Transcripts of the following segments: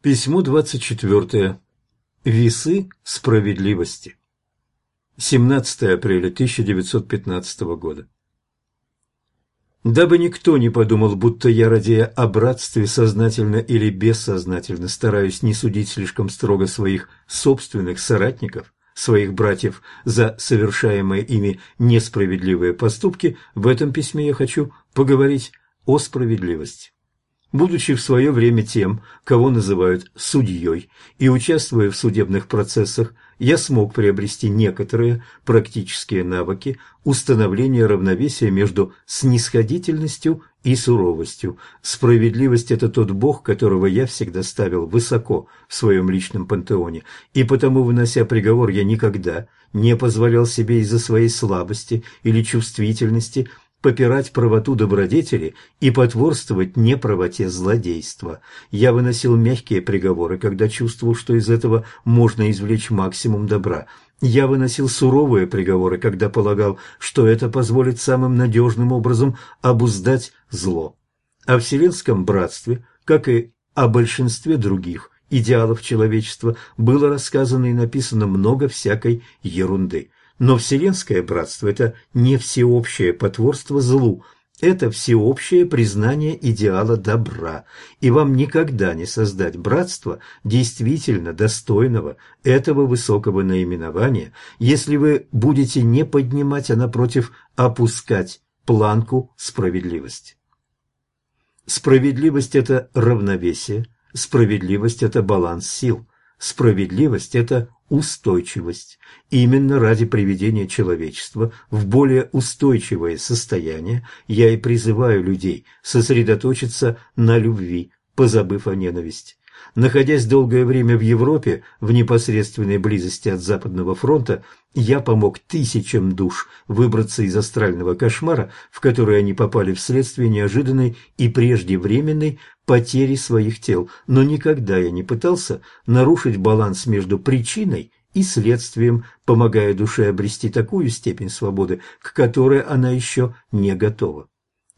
Письмо 24. Весы справедливости. 17 апреля 1915 года. Дабы никто не подумал, будто я, ради о братстве, сознательно или бессознательно стараюсь не судить слишком строго своих собственных соратников, своих братьев за совершаемые ими несправедливые поступки, в этом письме я хочу поговорить о справедливости. Будучи в свое время тем, кого называют судьей, и участвуя в судебных процессах, я смог приобрести некоторые практические навыки установления равновесия между снисходительностью и суровостью. Справедливость – это тот Бог, которого я всегда ставил высоко в своем личном пантеоне, и потому, вынося приговор, я никогда не позволял себе из-за своей слабости или чувствительности – попирать правоту добродетели и потворствовать неправоте злодейства. Я выносил мягкие приговоры, когда чувствовал, что из этого можно извлечь максимум добра. Я выносил суровые приговоры, когда полагал, что это позволит самым надежным образом обуздать зло. О Вселенском братстве, как и о большинстве других идеалов человечества, было рассказано и написано много всякой ерунды. Но вселенское братство – это не всеобщее потворство злу, это всеобщее признание идеала добра, и вам никогда не создать братство действительно достойного этого высокого наименования, если вы будете не поднимать, а напротив опускать планку справедливости. Справедливость – это равновесие, справедливость – это баланс сил, справедливость – это устойчивость. Именно ради приведения человечества в более устойчивое состояние я и призываю людей сосредоточиться на любви, позабыв о ненависти. Находясь долгое время в Европе, в непосредственной близости от Западного фронта, я помог тысячам душ выбраться из астрального кошмара, в который они попали вследствие неожиданной и преждевременной потери своих тел, но никогда я не пытался нарушить баланс между причиной и следствием, помогая душе обрести такую степень свободы, к которой она еще не готова.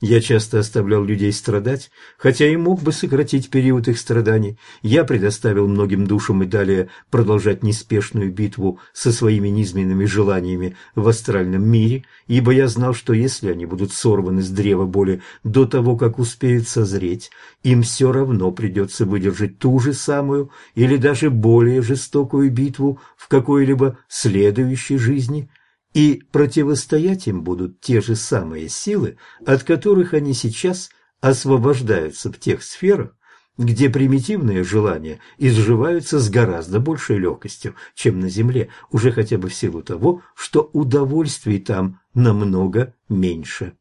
Я часто оставлял людей страдать, хотя и мог бы сократить период их страданий. Я предоставил многим душам и далее продолжать неспешную битву со своими низменными желаниями в астральном мире, ибо я знал, что если они будут сорваны с древа боли до того, как успеют созреть, им все равно придется выдержать ту же самую или даже более жестокую битву в какой-либо следующей жизни – и противостоять им будут те же самые силы, от которых они сейчас освобождаются в тех сферах, где примитивные желания изживаются с гораздо большей легкостью, чем на Земле, уже хотя бы в силу того, что удовольствий там намного меньше.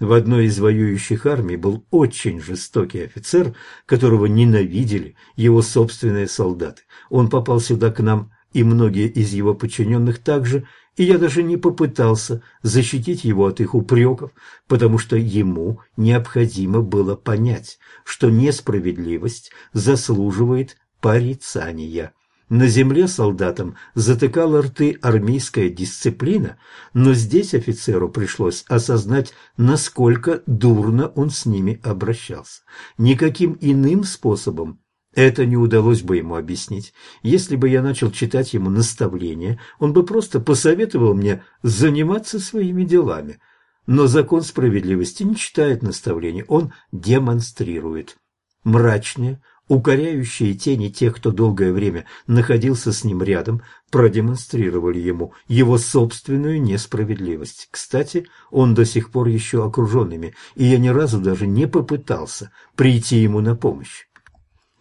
В одной из воюющих армий был очень жестокий офицер, которого ненавидели его собственные солдаты. Он попал сюда к нам, и многие из его подчиненных также – и я даже не попытался защитить его от их упреков, потому что ему необходимо было понять, что несправедливость заслуживает порицания. На земле солдатам затыкала рты армейская дисциплина, но здесь офицеру пришлось осознать, насколько дурно он с ними обращался. Никаким иным способом это не удалось бы ему объяснить. Если бы я начал читать ему наставления, он бы просто посоветовал мне заниматься своими делами. Но закон справедливости не читает наставлений, он демонстрирует. Мрачные, укоряющие тени тех, кто долгое время находился с ним рядом, продемонстрировали ему его собственную несправедливость. Кстати, он до сих пор еще окружен ими, и я ни разу даже не попытался прийти ему на помощь.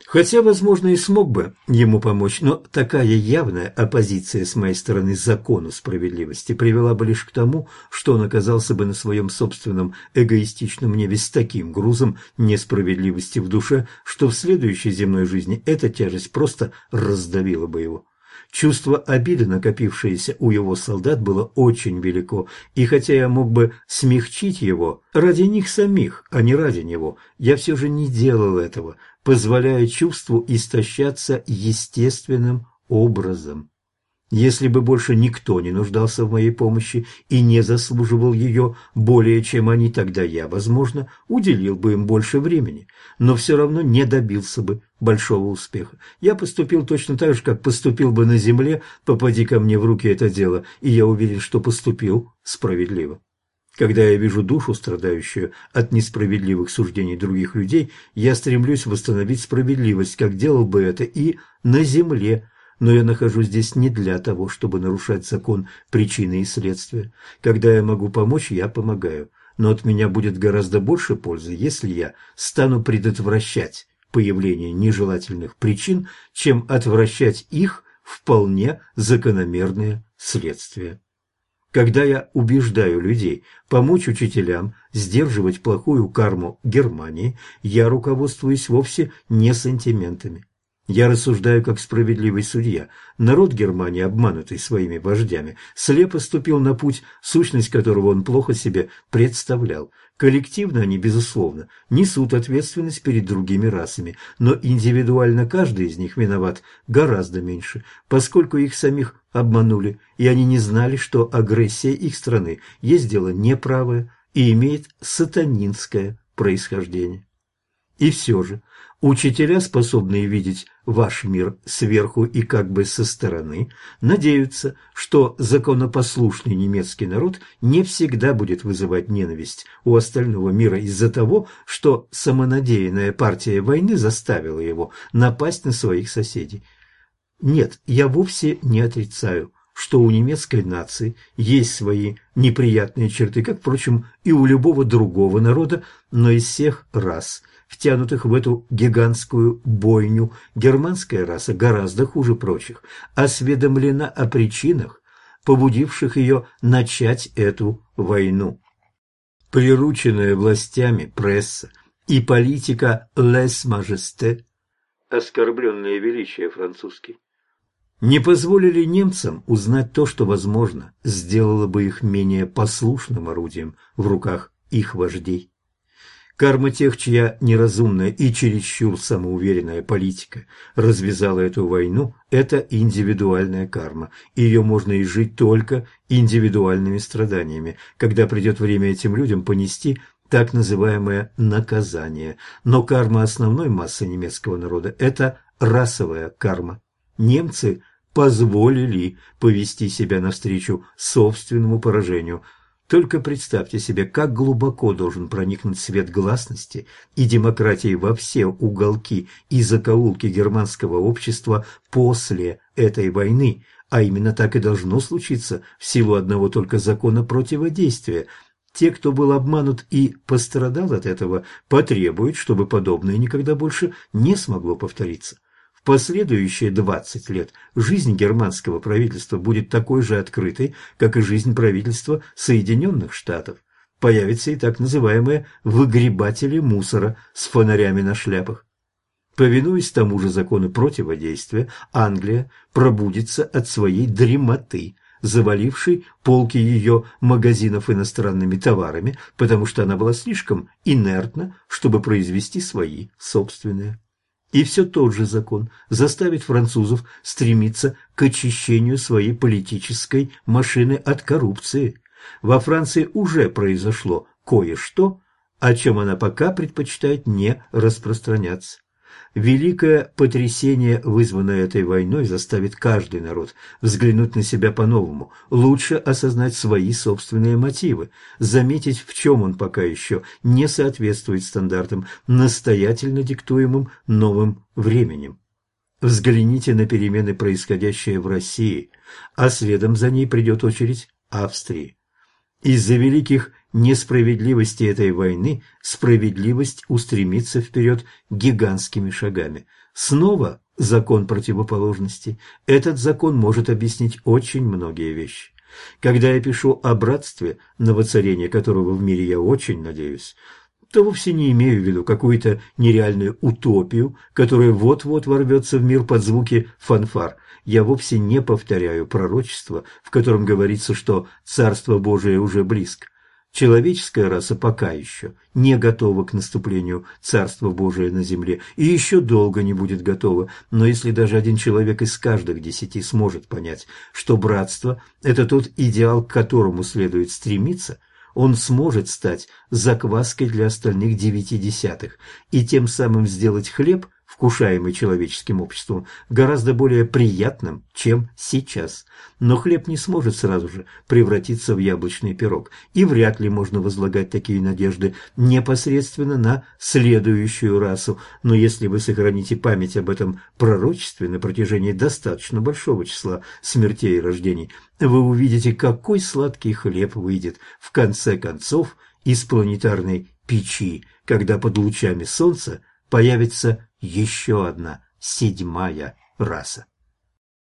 Хотя, возможно, и смог бы ему помочь, но такая явная оппозиция с моей стороны закону справедливости привела бы лишь к тому, что он оказался бы на своем собственном эгоистичном небе с таким грузом несправедливости в душе, что в следующей земной жизни эта тяжесть просто раздавила бы его. Чувство обиды, накопившееся у его солдат, было очень велико, и хотя я мог бы смягчить его ради них самих, а не ради него, я все же не делал этого, позволяя чувству истощаться естественным образом. Если бы больше никто не нуждался в моей помощи и не заслуживал ее более, чем они, тогда я, возможно, уделил бы им больше времени, но все равно не добился бы большого успеха. Я поступил точно так же, как поступил бы на земле, попади ко мне в руки это дело, и я уверен, что поступил справедливо. Когда я вижу душу, страдающую от несправедливых суждений других людей, я стремлюсь восстановить справедливость, как делал бы это и на земле, но я нахожусь здесь не для того, чтобы нарушать закон причины и следствия. Когда я могу помочь, я помогаю. Но от меня будет гораздо больше пользы, если я стану предотвращать появление нежелательных причин, чем отвращать их вполне закономерные следствия. Когда я убеждаю людей помочь учителям сдерживать плохую карму Германии, я руководствуюсь вовсе не сантиментами. Я рассуждаю как справедливый судья. Народ Германии, обманутый своими вождями, слепо ступил на путь, сущность которого он плохо себе представлял. Коллективно они, безусловно, несут ответственность перед другими расами, но индивидуально каждый из них виноват гораздо меньше, поскольку их самих обманули, и они не знали, что агрессия их страны есть дело неправое и имеет сатанинское происхождение. И все же Учителя, способные видеть ваш мир сверху и как бы со стороны, надеются, что законопослушный немецкий народ не всегда будет вызывать ненависть у остального мира из-за того, что самонадеянная партия войны заставила его напасть на своих соседей. Нет, я вовсе не отрицаю, что у немецкой нации есть свои неприятные черты, как, впрочем, и у любого другого народа, но из всех рас – втянутых в эту гигантскую бойню, германская раса гораздо хуже прочих, осведомлена о причинах, побудивших ее начать эту войну. Прирученная властями пресса и политика «лес мажесте» оскорбленное величие французский, не позволили немцам узнать то, что, возможно, сделало бы их менее послушным орудием в руках их вождей. Карма тех, чья неразумная и чересчур самоуверенная политика развязала эту войну, это индивидуальная карма. Ее можно изжить только индивидуальными страданиями, когда придет время этим людям понести так называемое наказание. Но карма основной массы немецкого народа – это расовая карма. Немцы позволили повести себя навстречу собственному поражению – только представьте себе, как глубоко должен проникнуть свет гласности и демократии во все уголки и закоулки германского общества после этой войны, а именно так и должно случиться в силу одного только закона противодействия. Те, кто был обманут и пострадал от этого, потребуют, чтобы подобное никогда больше не смогло повториться. В последующие 20 лет жизнь германского правительства будет такой же открытой, как и жизнь правительства Соединенных Штатов. Появятся и так называемые «выгребатели мусора» с фонарями на шляпах. Повинуясь тому же закону противодействия, Англия пробудится от своей дремоты, завалившей полки ее магазинов иностранными товарами, потому что она была слишком инертна, чтобы произвести свои собственные. И все тот же закон заставит французов стремиться к очищению своей политической машины от коррупции. Во Франции уже произошло кое-что, о чем она пока предпочитает не распространяться. Великое потрясение, вызванное этой войной, заставит каждый народ взглянуть на себя по-новому, лучше осознать свои собственные мотивы, заметить, в чем он пока еще не соответствует стандартам, настоятельно диктуемым новым временем. Взгляните на перемены, происходящие в России, а следом за ней придет очередь Австрии. Из-за великих несправедливости этой войны справедливость устремится вперед гигантскими шагами. Снова закон противоположности. Этот закон может объяснить очень многие вещи. Когда я пишу о братстве, на воцарение которого в мире я очень надеюсь, то вовсе не имею в виду какую-то нереальную утопию, которая вот-вот ворвется в мир под звуки фанфар. Я вовсе не повторяю пророчество, в котором говорится, что Царство Божие уже близко. Человеческая раса пока еще не готова к наступлению Царства Божия на земле и еще долго не будет готова, но если даже один человек из каждых десяти сможет понять, что братство – это тот идеал, к которому следует стремиться, он сможет стать закваской для остальных девяти десятых и тем самым сделать хлеб – вкушаемый человеческим обществом, гораздо более приятным, чем сейчас. Но хлеб не сможет сразу же превратиться в яблочный пирог, и вряд ли можно возлагать такие надежды непосредственно на следующую расу. Но если вы сохраните память об этом пророчестве на протяжении достаточно большого числа смертей и рождений, вы увидите, какой сладкий хлеб выйдет в конце концов из планетарной печи, когда под лучами солнца появится еще одна седьмая раса.